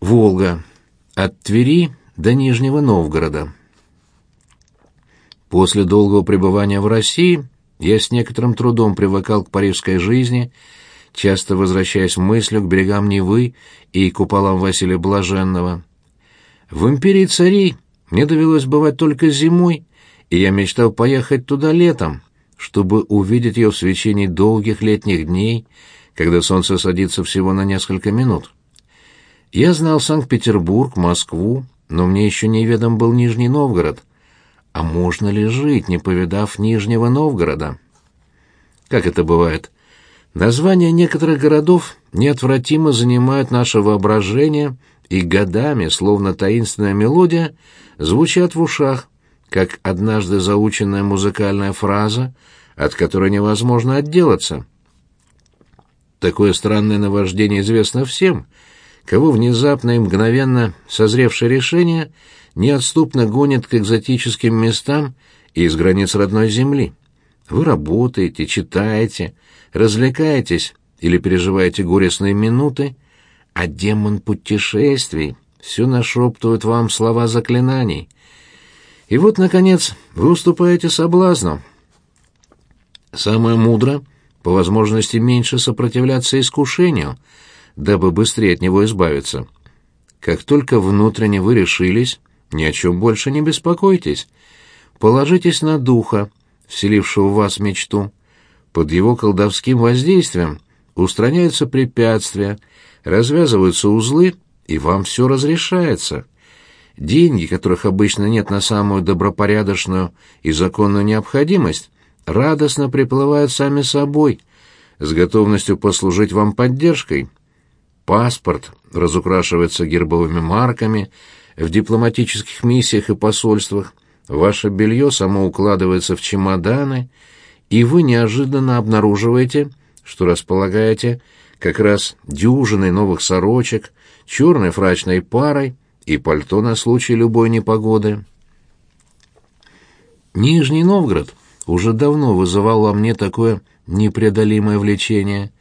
Волга. От Твери до Нижнего Новгорода. После долгого пребывания в России я с некоторым трудом привыкал к парижской жизни, часто возвращаясь мыслью к берегам Невы и куполам Василия Блаженного. В империи царей мне довелось бывать только зимой, и я мечтал поехать туда летом, чтобы увидеть ее в свечении долгих летних дней, когда солнце садится всего на несколько минут. Я знал Санкт-Петербург, Москву, но мне еще неведом был Нижний Новгород. А можно ли жить, не повидав Нижнего Новгорода? Как это бывает? Названия некоторых городов неотвратимо занимают наше воображение и годами, словно таинственная мелодия, звучат в ушах, как однажды заученная музыкальная фраза, от которой невозможно отделаться. Такое странное наваждение известно всем, кого внезапно и мгновенно созревшее решение неотступно гонит к экзотическим местам и из границ родной земли. Вы работаете, читаете, развлекаетесь или переживаете горестные минуты, а демон путешествий все нашептывает вам слова заклинаний. И вот, наконец, вы уступаете соблазну. Самое мудро — по возможности меньше сопротивляться искушению, дабы быстрее от него избавиться. Как только внутренне вы решились, ни о чем больше не беспокойтесь. Положитесь на духа, вселившего в вас мечту. Под его колдовским воздействием устраняются препятствия, развязываются узлы, и вам все разрешается. Деньги, которых обычно нет на самую добропорядочную и законную необходимость, радостно приплывают сами собой, с готовностью послужить вам поддержкой. Паспорт разукрашивается гербовыми марками в дипломатических миссиях и посольствах, ваше белье само укладывается в чемоданы, и вы неожиданно обнаруживаете, что располагаете как раз дюжиной новых сорочек, черной фрачной парой и пальто на случай любой непогоды. Нижний Новгород уже давно вызывал во мне такое непреодолимое влечение.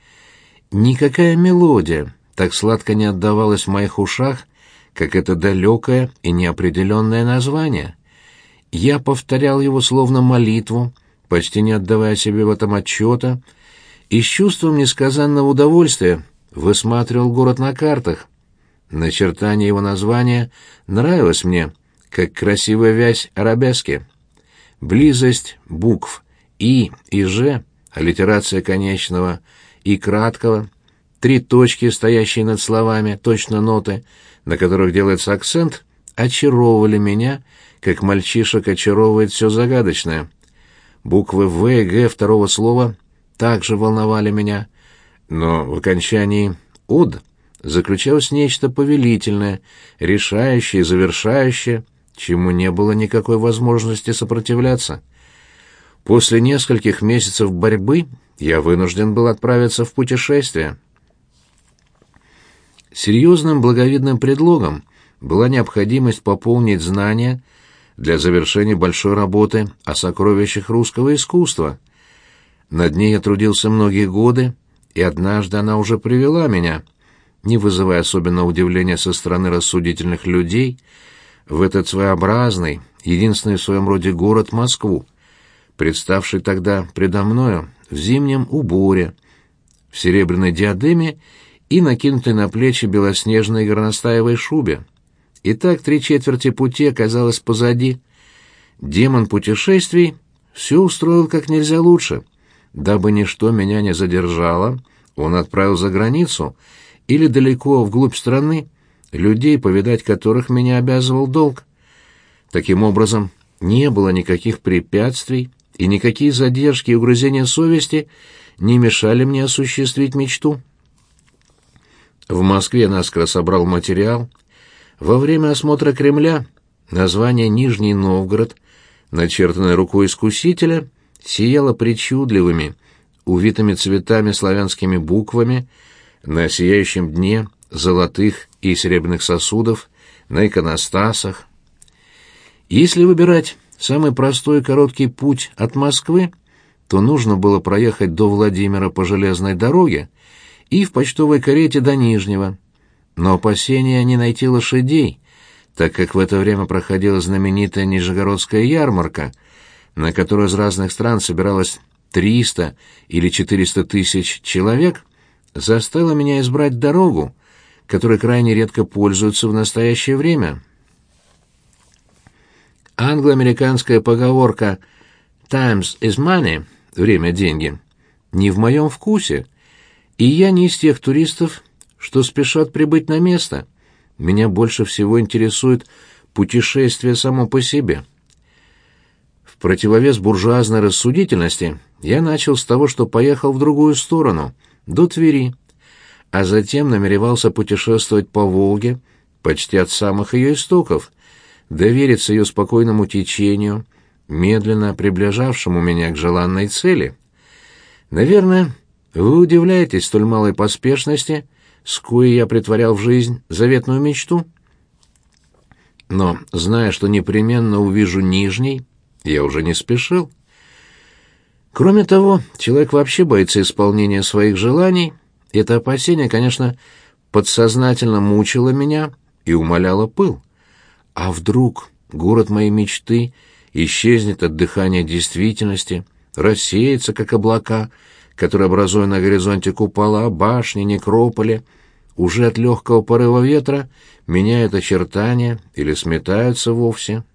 Никакая мелодия так сладко не отдавалась в моих ушах, как это далекое и неопределенное название. Я повторял его словно молитву, почти не отдавая себе в этом отчета, и с чувством несказанного удовольствия высматривал город на картах. Начертание его названия нравилось мне, как красивая вязь арабески. Близость букв «и» и «ж», аллитерация конечного и краткого, три точки, стоящие над словами, точно ноты, на которых делается акцент, очаровывали меня, как мальчишек очаровывает все загадочное. Буквы «В» и «Г» второго слова также волновали меня, но в окончании «уд» заключалось нечто повелительное, решающее завершающее — чему не было никакой возможности сопротивляться. После нескольких месяцев борьбы я вынужден был отправиться в путешествие. Серьезным благовидным предлогом была необходимость пополнить знания для завершения большой работы о сокровищах русского искусства. Над ней я трудился многие годы, и однажды она уже привела меня, не вызывая особенного удивления со стороны рассудительных людей, в этот своеобразный, единственный в своем роде город Москву, представший тогда предо мною в зимнем уборе, в серебряной диадеме и накинутой на плечи белоснежной горностаевой шубе. И так три четверти пути оказалось позади. Демон путешествий все устроил как нельзя лучше. Дабы ничто меня не задержало, он отправил за границу или далеко вглубь страны, людей, повидать которых меня обязывал долг. Таким образом, не было никаких препятствий, и никакие задержки и угрызения совести не мешали мне осуществить мечту. В Москве наскоро собрал материал. Во время осмотра Кремля название «Нижний Новгород», начертанное рукой искусителя, сияло причудливыми, увитыми цветами славянскими буквами на сияющем дне золотых и серебряных сосудов, на иконостасах. Если выбирать самый простой и короткий путь от Москвы, то нужно было проехать до Владимира по железной дороге и в почтовой карете до Нижнего. но опасения не найти лошадей, так как в это время проходила знаменитая Нижегородская ярмарка, на которую из разных стран собиралось 300 или 400 тысяч человек, заставило меня избрать дорогу, которой крайне редко пользуются в настоящее время. Англо-американская поговорка «Times is money» — «время — деньги» — не в моем вкусе, и я не из тех туристов, что спешат прибыть на место. Меня больше всего интересует путешествие само по себе. В противовес буржуазной рассудительности я начал с того, что поехал в другую сторону, до Твери, а затем намеревался путешествовать по Волге почти от самых ее истоков, довериться ее спокойному течению, медленно приближавшему меня к желанной цели. Наверное, вы удивляетесь столь малой поспешности, с коей я притворял в жизнь заветную мечту? Но, зная, что непременно увижу Нижний, я уже не спешил. Кроме того, человек вообще боится исполнения своих желаний. Это опасение, конечно, подсознательно мучило меня и умоляло пыл. А вдруг город моей мечты исчезнет от дыхания действительности, рассеется, как облака, которые, образуя на горизонте купола, башни, некрополи, уже от легкого порыва ветра меняют очертания или сметаются вовсе.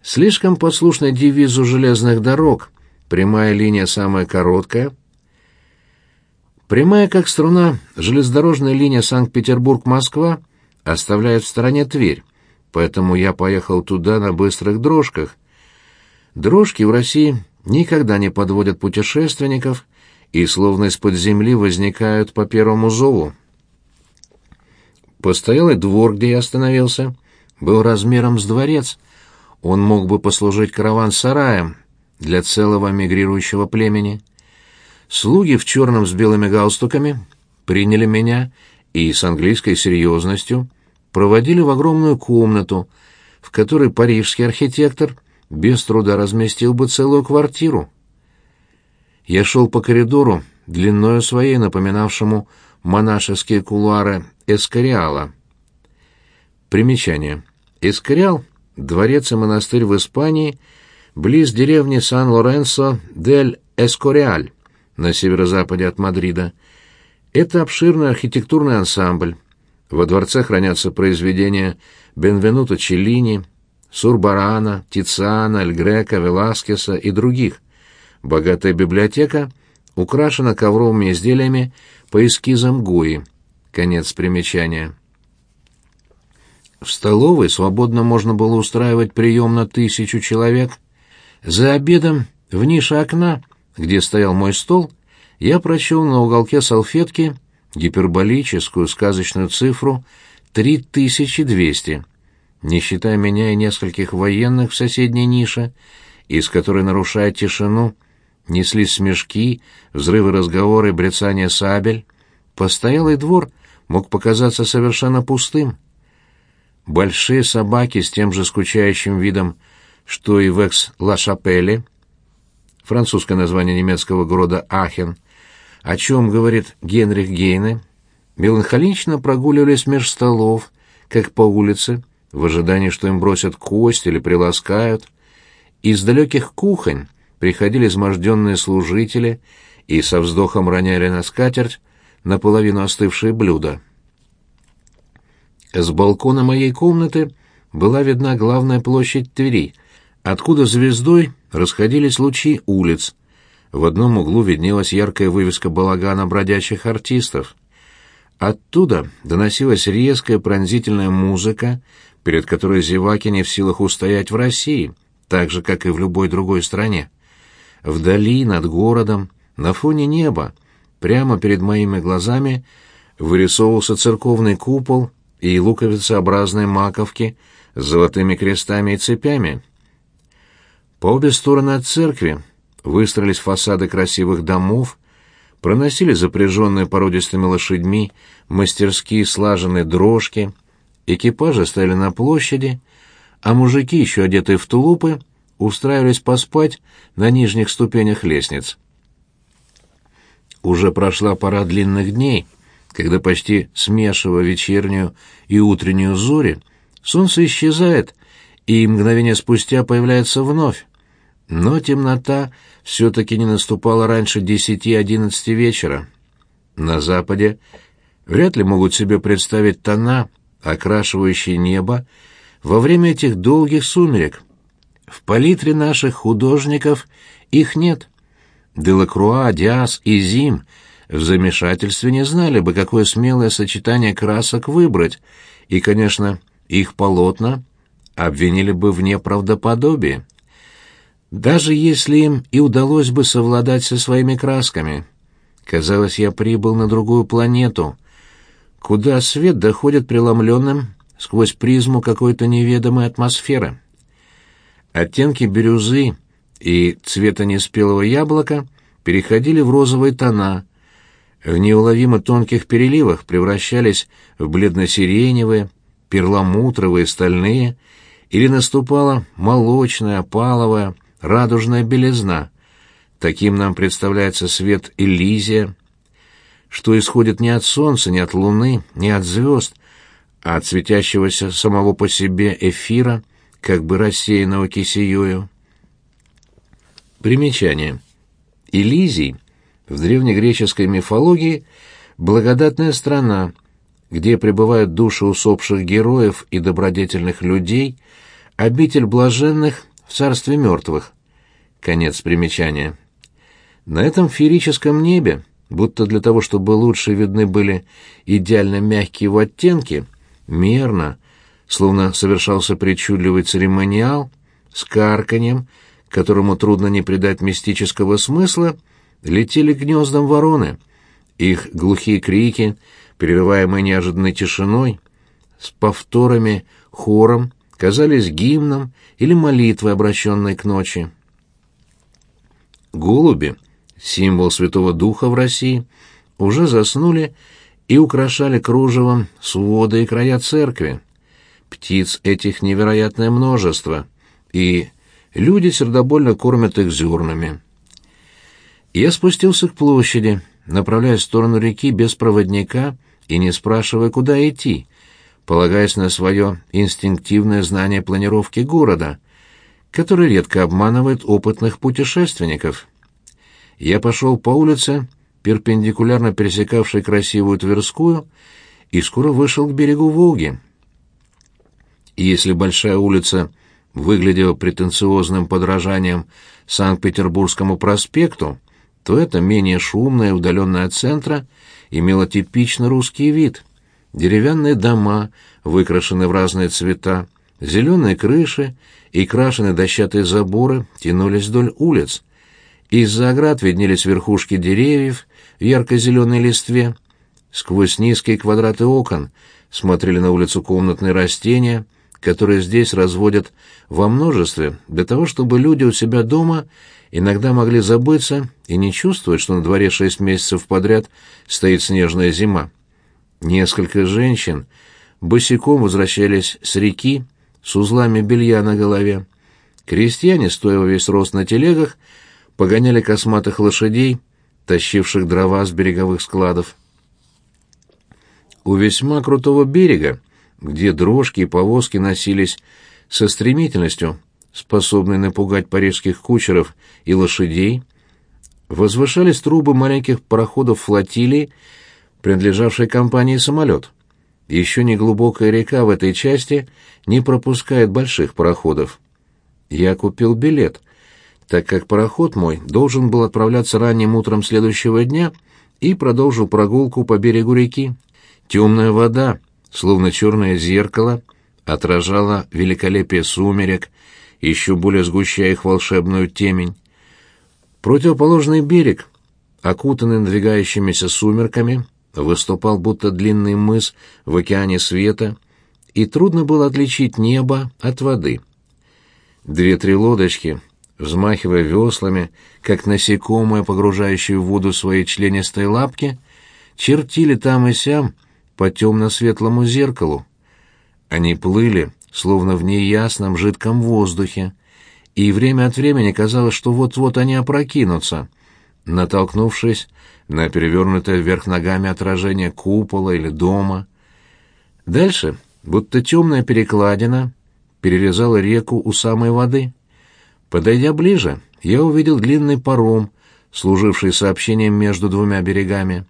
Слишком послушной девизу железных дорог «прямая линия самая короткая», прямая как струна железнодорожная линия Санкт-Петербург-Москва — оставляет в стороне Тверь, поэтому я поехал туда на быстрых дрожках. Дрожки в России никогда не подводят путешественников и словно из-под земли возникают по первому зову. Постоялый двор, где я остановился, был размером с дворец. Он мог бы послужить караван-сараем для целого мигрирующего племени. Слуги в черном с белыми галстуками приняли меня и с английской серьезностью проводили в огромную комнату, в которой парижский архитектор без труда разместил бы целую квартиру. Я шел по коридору, длиною своей напоминавшему монашеские кулуары Эскориала. Примечание. Эскориал — дворец и монастырь в Испании, близ деревни Сан-Лоренсо дель Эскориаль, на северо-западе от Мадрида — это обширный архитектурный ансамбль. Во дворце хранятся произведения Бенвенуто Челлини, Сурбарана, Тициана, Эль Грека, Веласкеса и других. Богатая библиотека украшена ковровыми изделиями по эскизам Гуи. Конец примечания. В столовой свободно можно было устраивать прием на тысячу человек. За обедом в нише окна, где стоял мой стол, я прочел на уголке салфетки гиперболическую сказочную цифру 3200, не считая меня и нескольких военных в соседней нише, из которой, нарушая тишину, неслись смешки, взрывы разговоры, брецание сабель. Постоялый двор мог показаться совершенно пустым. Большие собаки с тем же скучающим видом, что и в Экс-Ла-Шапелле, французское название немецкого города Ахен, о чем говорит Генрих Гейне, меланхолично прогуливались меж столов, как по улице, в ожидании, что им бросят кость или приласкают. Из далеких кухонь приходили изможденные служители и со вздохом роняли на скатерть наполовину остывшие блюда. С балкона моей комнаты была видна главная площадь Твери, откуда звездой расходились лучи улиц, в одном углу виднелась яркая вывеска балагана бродячих артистов. Оттуда доносилась резкая пронзительная музыка, перед которой зеваки не в силах устоять в России, так же, как и в любой другой стране. Вдали, над городом, на фоне неба, прямо перед моими глазами, вырисовывался церковный купол и луковицеобразные маковки с золотыми крестами и цепями. По обе стороны от церкви выстроились фасады красивых домов, проносили запряженные породистыми лошадьми мастерские слаженные дрожки, экипажи стояли на площади, а мужики, еще одетые в тулупы, устраивались поспать на нижних ступенях лестниц. Уже прошла пора длинных дней, когда почти смешивая вечернюю и утреннюю зори, солнце исчезает, и мгновение спустя появляется вновь. Но темнота все-таки не наступала раньше десяти-одиннадцати вечера. На западе вряд ли могут себе представить тона, окрашивающие небо, во время этих долгих сумерек. В палитре наших художников их нет. Делакруа, Диас и Зим в замешательстве не знали бы, какое смелое сочетание красок выбрать, и, конечно, их полотна обвинили бы в неправдоподобии. Даже если им и удалось бы совладать со своими красками. Казалось, я прибыл на другую планету, куда свет доходит преломленным сквозь призму какой-то неведомой атмосферы. Оттенки бирюзы и цвета неспелого яблока переходили в розовые тона, в неуловимо тонких переливах превращались в бледно-сиреневые, перламутровые, стальные, или наступала молочная, опаловая, радужная белизна. Таким нам представляется свет Элизия, что исходит не от солнца, не от луны, не от звезд, а от светящегося самого по себе эфира, как бы рассеянного кисеёю. Примечание. Элизий в древнегреческой мифологии благодатная страна, где пребывают души усопших героев и добродетельных людей, обитель блаженных в царстве мертвых. Конец примечания. На этом феерическом небе, будто для того, чтобы лучше видны были идеально мягкие его оттенки, мерно, словно совершался причудливый церемониал, с карканьем, которому трудно не придать мистического смысла, летели гнездом вороны. Их глухие крики, перерываемые неожиданной тишиной, с повторами, хором, казались гимном или молитвой, обращенной к ночи. Голуби, символ Святого Духа в России, уже заснули и украшали кружевом своды и края церкви. Птиц этих невероятное множество, и люди сердобольно кормят их зернами. Я спустился к площади, направляясь в сторону реки без проводника и не спрашивая, куда идти, полагаясь на свое инстинктивное знание планировки города, которое редко обманывает опытных путешественников. Я пошел по улице, перпендикулярно пересекавшей красивую Тверскую, и скоро вышел к берегу Волги. И если большая улица выглядела претенциозным подражанием Санкт-Петербургскому проспекту, то это менее шумное, удаленное от центра, имело типично русский вид. Деревянные дома, выкрашенные в разные цвета, зеленые крыши и крашеные дощатые заборы тянулись вдоль улиц. Из-за оград виднелись верхушки деревьев в ярко-зеленой листве. Сквозь низкие квадраты окон смотрели на улицу комнатные растения, которые здесь разводят во множестве для того, чтобы люди у себя дома иногда могли забыться и не чувствовать, что на дворе шесть месяцев подряд стоит снежная зима. Несколько женщин босиком возвращались с реки с узлами белья на голове. Крестьяне, стоя весь рост на телегах, погоняли косматых лошадей, тащивших дрова с береговых складов. У весьма крутого берега, где дрожки и повозки носились со стремительностью, способной напугать парижских кучеров и лошадей, возвышались трубы маленьких пароходов флотилии, принадлежавшей компании «Самолет». Еще не глубокая река в этой части не пропускает больших пароходов. Я купил билет, так как пароход мой должен был отправляться ранним утром следующего дня и продолжил прогулку по берегу реки. Темная вода, словно черное зеркало, отражала великолепие сумерек, еще более сгущая их волшебную темень. Противоположный берег, окутанный надвигающимися сумерками, выступал будто длинный мыс в океане света, и трудно было отличить небо от воды. Две-три лодочки, взмахивая веслами, как насекомые, погружающие в воду свои членистые лапки, чертили там и сям по темно-светлому зеркалу. Они плыли, словно в неясном жидком воздухе, и время от времени казалось, что вот-вот они опрокинутся, натолкнувшись на перевернутое вверх ногами отражение купола или дома. Дальше, будто темная перекладина, перерезала реку у самой воды. Подойдя ближе, я увидел длинный паром, служивший сообщением между двумя берегами.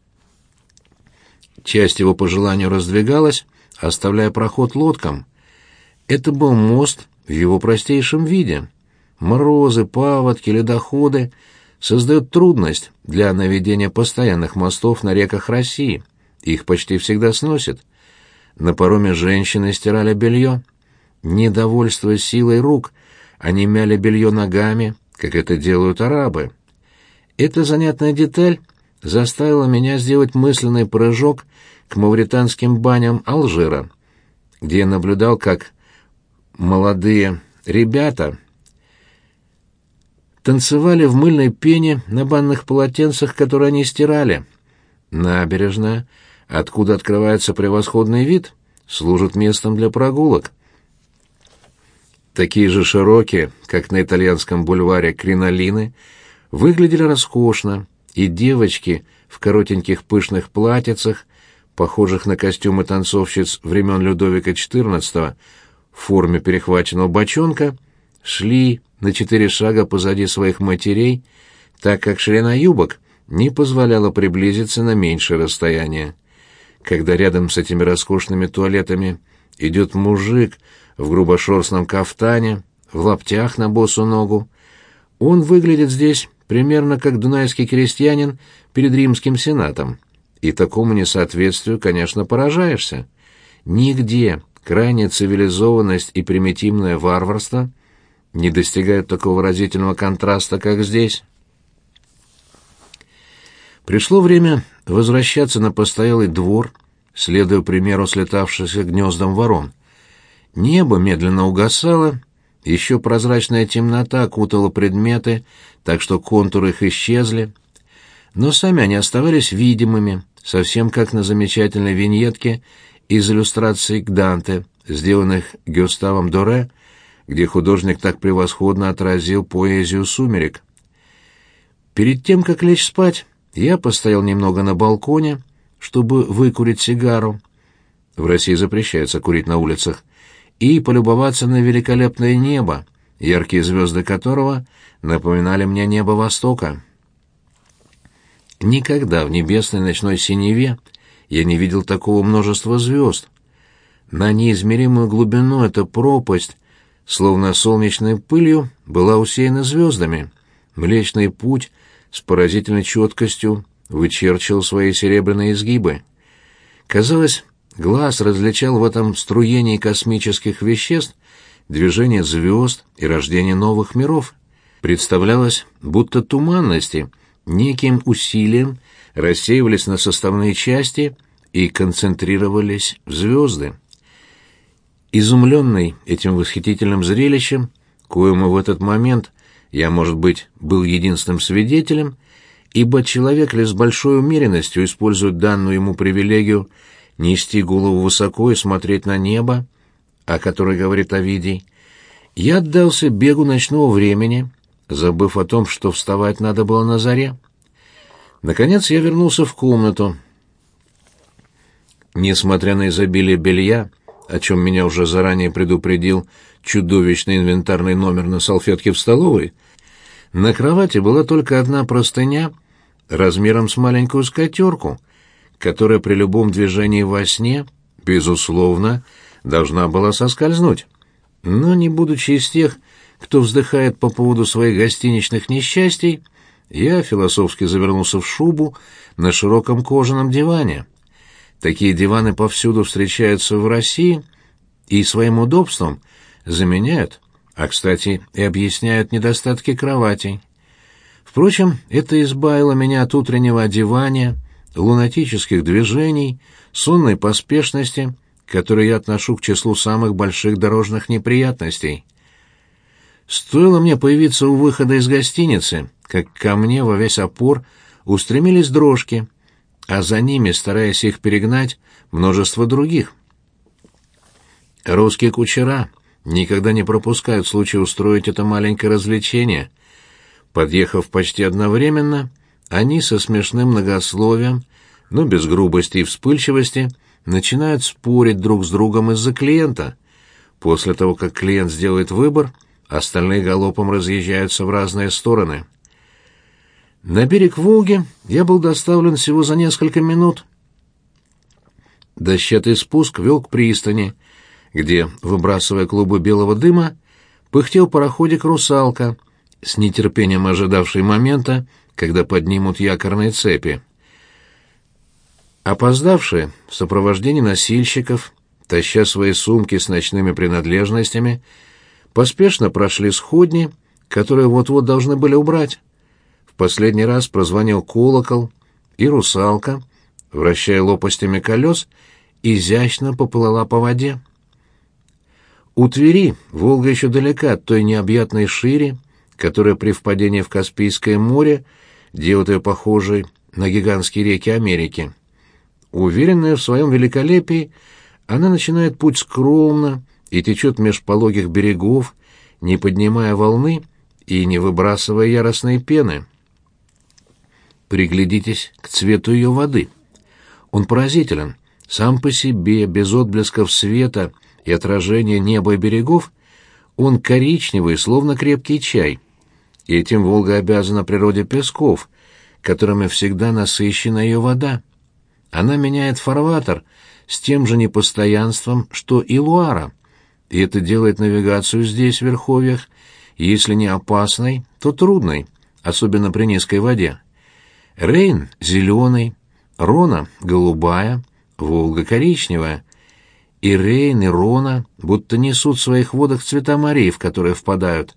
Часть его по желанию раздвигалась, оставляя проход лодкам. Это был мост в его простейшем виде. Морозы, паводки, ледоходы создают трудность для наведения постоянных мостов на реках России. Их почти всегда сносят. На пароме женщины стирали белье. Недовольствуясь силой рук, они мяли белье ногами, как это делают арабы. Эта занятная деталь заставила меня сделать мысленный прыжок к мавританским баням Алжира, где я наблюдал, как молодые ребята танцевали в мыльной пене на банных полотенцах, которые они стирали. Набережная, откуда открывается превосходный вид, служит местом для прогулок. Такие же широкие, как на итальянском бульваре кринолины, выглядели роскошно, и девочки в коротеньких пышных платьицах, похожих на костюмы танцовщиц времен Людовика XIV, в форме перехваченного бочонка, шли на четыре шага позади своих матерей, так как ширина юбок не позволяла приблизиться на меньшее расстояние. Когда рядом с этими роскошными туалетами идет мужик в грубошерстном кафтане, в лаптях на босу ногу, он выглядит здесь примерно как дунайский крестьянин перед римским сенатом. И такому несоответствию, конечно, поражаешься. Нигде крайняя цивилизованность и примитивное варварство не достигают такого выразительного контраста, как здесь. Пришло время возвращаться на постоялый двор, следуя примеру слетавшихся гнездом ворон. Небо медленно угасало, еще прозрачная темнота окутала предметы, так что контуры их исчезли, но сами они оставались видимыми, совсем как на замечательной виньетке из иллюстраций к Данте, сделанных Гюставом Доре, где художник так превосходно отразил поэзию сумерек. Перед тем, как лечь спать, я постоял немного на балконе, чтобы выкурить сигару. В России запрещается курить на улицах, и полюбоваться на великолепное небо, яркие звезды которого напоминали мне небо Востока. Никогда в небесной ночной синеве я не видел такого множества звезд. На неизмеримую глубину эта пропасть, словно солнечной пылью, была усеяна звездами. Млечный путь с поразительной четкостью вычерчивал свои серебряные изгибы. Казалось, глаз различал в этом струении космических веществ движение звезд и рождение новых миров. Представлялось, будто туманности неким усилием рассеивались на составные части и концентрировались в звезды. Изумленный этим восхитительным зрелищем, коему в этот момент я, может быть, был единственным свидетелем, ибо человек лишь с большой умеренностью использует данную ему привилегию нести голову высоко и смотреть на небо, о которой говорит Овидий, я отдался бегу ночного времени, забыв о том, что вставать надо было на заре. Наконец я вернулся в комнату. Несмотря на изобилие белья, о чем меня уже заранее предупредил чудовищный инвентарный номер на салфетке в столовой, на кровати была только одна простыня размером с маленькую скатерку, которая при любом движении во сне, безусловно, должна была соскользнуть. Но не будучи из тех, кто вздыхает по поводу своих гостиничных несчастий, я философски завернулся в шубу на широком кожаном диване. Такие диваны повсюду встречаются в России и своим удобством заменяют, а, кстати, и объясняют недостатки кроватей. Впрочем, это избавило меня от утреннего одевания, лунатических движений, сонной поспешности, которые я отношу к числу самых больших дорожных неприятностей. Стоило мне появиться у выхода из гостиницы, как ко мне во весь опор устремились дрожки, а за ними, стараясь их перегнать, множество других. Русские кучера никогда не пропускают случая устроить это маленькое развлечение. Подъехав почти одновременно, они со смешным многословием, но без грубости и вспыльчивости, начинают спорить друг с другом из-за клиента. После того, как клиент сделает выбор, остальные галопом разъезжаются в разные стороны. На берег Волги я был доставлен всего за несколько минут. Дощатый спуск вел к пристани, где, выбрасывая клубы белого дыма, пыхтел пароходик «Русалка», с нетерпением ожидавший момента, когда поднимут якорные цепи. Опоздавшие в сопровождении носильщиков, таща свои сумки с ночными принадлежностями, поспешно прошли сходни, которые вот-вот должны были убрать. В последний раз прозвонил колокол, и русалка, вращая лопастями колес, изящно поплыла по воде. У Твери Волга еще далека от той необъятной шире, которая при впадении в Каспийское море делает ее похожей на гигантские реки Америки. Уверенная в своем великолепии, она начинает путь скромно и течет меж пологих берегов, не поднимая волны и не выбрасывая яростной пены. Приглядитесь к цвету ее воды. Он поразителен. Сам по себе, без отблесков света и отражения неба и берегов, он коричневый, словно крепкий чай. И этим Волга обязана природе песков, которыми всегда насыщена ее вода. Она меняет фарватер с тем же непостоянством, что и Луара, и это делает навигацию здесь, в Верховьях, если не опасной, то трудной, особенно при низкой воде. Рейн — зеленый, Рона — голубая, Волга — коричневая. И Рейн, и Рона будто несут в своих водах цвета морей, в которые впадают.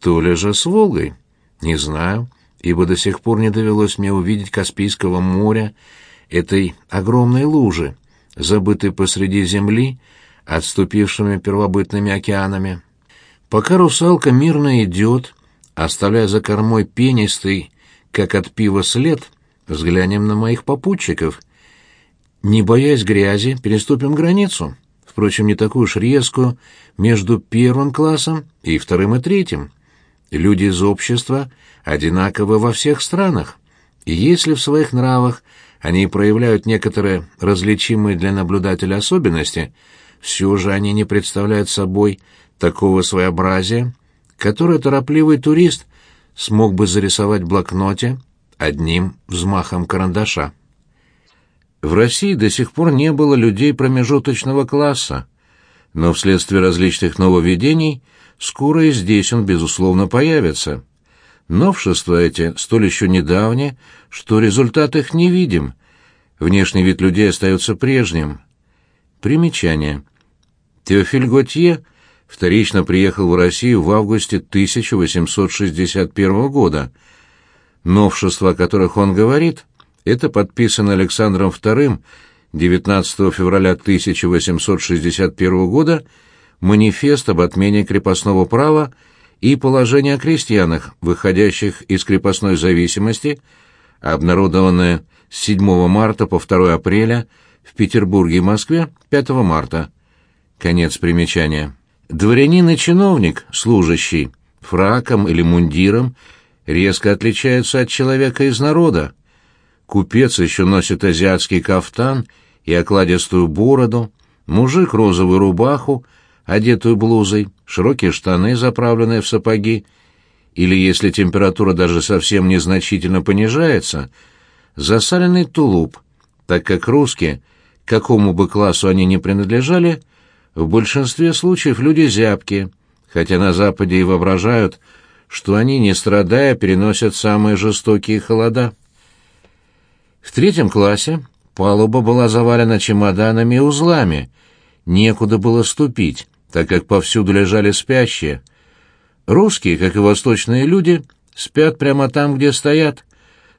То ли же с Волгой? Не знаю, ибо до сих пор не довелось мне увидеть Каспийского моря, этой огромной лужи, забытой посреди земли, отступившими первобытными океанами. Пока русалка мирно идет, оставляя за кормой пенистый, как от пива след, взглянем на моих попутчиков. Не боясь грязи, переступим границу, впрочем, не такую уж резкую, между первым классом и вторым и третьим. Люди из общества одинаковы во всех странах, и если в своих нравах они проявляют некоторые различимые для наблюдателя особенности, все же они не представляют собой такого своеобразия, которое торопливый турист смог бы зарисовать в блокноте одним взмахом карандаша. В России до сих пор не было людей промежуточного класса, но вследствие различных нововведений скоро и здесь он, безусловно, появится. Новшества эти столь еще недавние, что результат их не видим. Внешний вид людей остается прежним. Примечание. Теофиль Готье — вторично приехал в Россию в августе 1861 года. Новшества, о которых он говорит, это подписано Александром II 19 февраля 1861 года манифест об отмене крепостного права и положение о крестьянах, выходящих из крепостной зависимости, обнародованное с 7 марта по 2 апреля в Петербурге и Москве 5 марта. Конец примечания. Дворянин и чиновник, служащий, фраком или мундиром, резко отличаются от человека из народа. Купец еще носит азиатский кафтан и окладистую бороду, мужик — розовую рубаху, одетую блузой, широкие штаны, заправленные в сапоги, или, если температура даже совсем незначительно понижается, засаленный тулуп, так как русские, какому бы классу они ни принадлежали, — в большинстве случаев люди зябкие, хотя на Западе и воображают, что они, не страдая, переносят самые жестокие холода. В третьем классе палуба была завалена чемоданами и узлами, некуда было ступить, так как повсюду лежали спящие. Русские, как и восточные люди, спят прямо там, где стоят.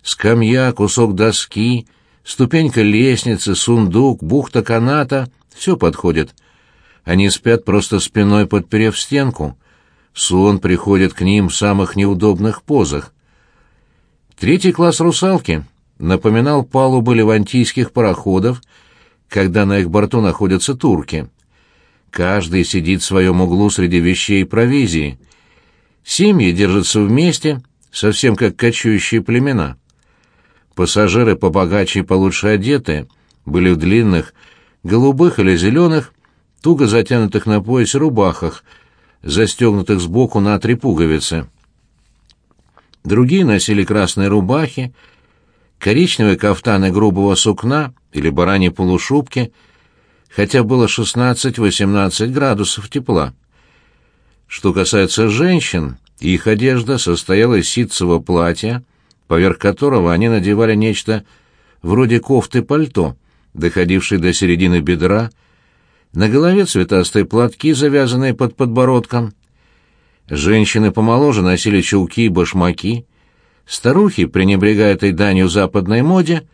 Скамья, кусок доски, ступенька лестницы, сундук, бухта каната — все подходит — они спят просто спиной подперев стенку. Сон приходит к ним в самых неудобных позах. Третий класс русалки напоминал палубы левантийских пароходов, когда на их борту находятся турки. Каждый сидит в своем углу среди вещей и провизии. Семьи держатся вместе, совсем как кочующие племена. Пассажиры побогаче и получше одеты были в длинных, голубых или зеленых, туго затянутых на поясе рубахах, застегнутых сбоку на три пуговицы. Другие носили красные рубахи, коричневые кафтаны грубого сукна или бараньи полушубки, хотя было 16-18 градусов тепла. Что касается женщин, их одежда состояла из ситцевого платья, поверх которого они надевали нечто вроде кофты-пальто, доходившей до середины бедра, на голове цветастые платки, завязанные под подбородком. Женщины помоложе носили чулки и башмаки. Старухи, пренебрегая этой данью западной моде,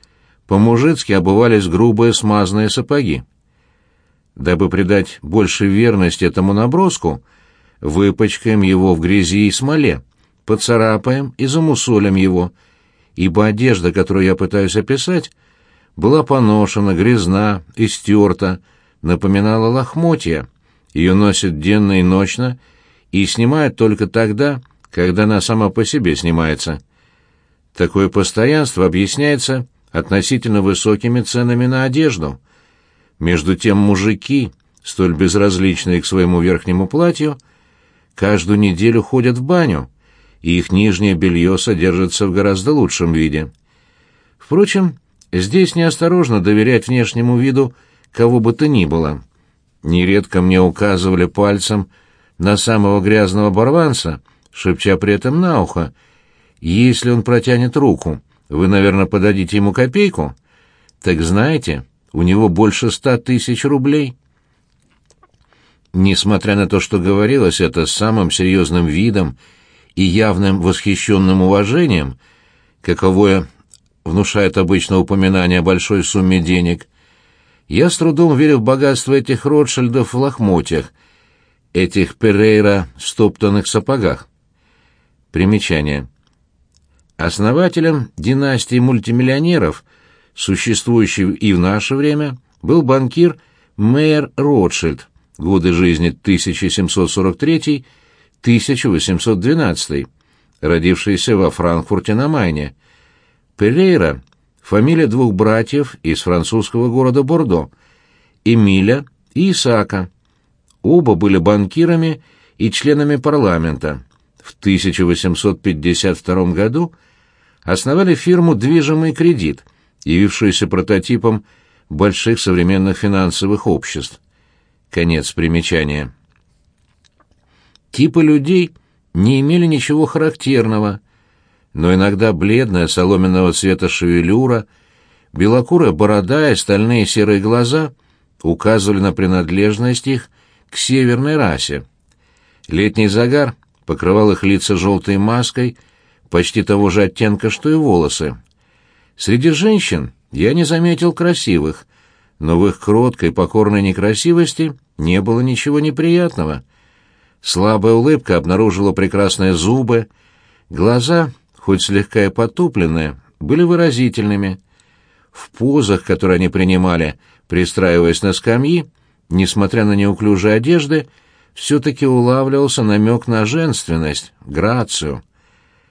по-мужицки обувались грубые смазанные сапоги. Дабы придать больше верности этому наброску, выпачкаем его в грязи и смоле, поцарапаем и замусолим его, ибо одежда, которую я пытаюсь описать, была поношена, грязна и стерта, напоминала лохмотья. Ее носят денно и ночно и снимают только тогда, когда она сама по себе снимается. Такое постоянство объясняется относительно высокими ценами на одежду. Между тем мужики, столь безразличные к своему верхнему платью, каждую неделю ходят в баню, и их нижнее белье содержится в гораздо лучшем виде. Впрочем, здесь неосторожно доверять внешнему виду кого бы то ни было. Нередко мне указывали пальцем на самого грязного барванца, шепча при этом на ухо, «Если он протянет руку, вы, наверное, подадите ему копейку? Так знаете, у него больше ста тысяч рублей». Несмотря на то, что говорилось это с самым серьезным видом и явным восхищенным уважением, каковое внушает обычно упоминание о большой сумме денег, я с трудом верю в богатство этих Ротшильдов в лохмотьях, этих Перейра в стоптанных сапогах. Примечание. Основателем династии мультимиллионеров, существующей и в наше время, был банкир Мейер Ротшильд, годы жизни 1743-1812, родившийся во Франкфурте на Майне. Перейра фамилия двух братьев из французского города Бордо, Эмиля и Исаака. Оба были банкирами и членами парламента. В 1852 году основали фирму «Движимый кредит», явившуюся прототипом больших современных финансовых обществ. Конец примечания. Типы людей не имели ничего характерного, но иногда бледная соломенного цвета шевелюра, белокурая борода и стальные серые глаза указывали на принадлежность их к северной расе. Летний загар покрывал их лица желтой маской, почти того же оттенка, что и волосы. Среди женщин я не заметил красивых, но в их кроткой, покорной некрасивости не было ничего неприятного. Слабая улыбка обнаружила прекрасные зубы, глаза хоть слегка и потупленные, были выразительными. В позах, которые они принимали, пристраиваясь на скамьи, несмотря на неуклюжие одежды, все-таки улавливался намек на женственность, грацию —